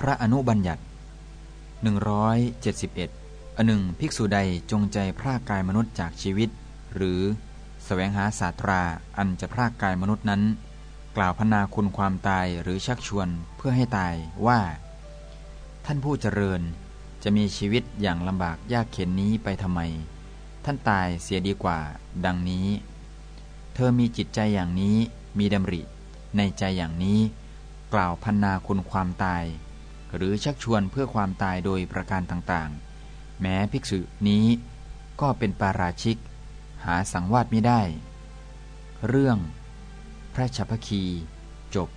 พระอนุบัญญัติ 171อันหนึ่งภิกษุใดจงใจพรากกายมนุษย์จากชีวิต หรือสแสวงหาศาสตราอันจะพรากกายมนุษย์นั้น กล่าวพนาคุณความตายหรือชักชวนเพื่อให้ตายว่า ท่านผู้เจริญจะมีชีวิตอย่างลำบากยากเข็นนี้ไปทำไม ท่านตายเสียดีกว่า ดังนี้ เธอมีจิตใจอย่างนี้มีดำริ ในใจอย่างนี้ กล่าวพันนาคุณความตาย หรือชักชวนเพื่อความตายโดยประการต่างๆ แม้ภิกษุนี้ก็เป็นปาราชิก หาสังวาสไม่ได้ เรื่อง พระชพคี จบ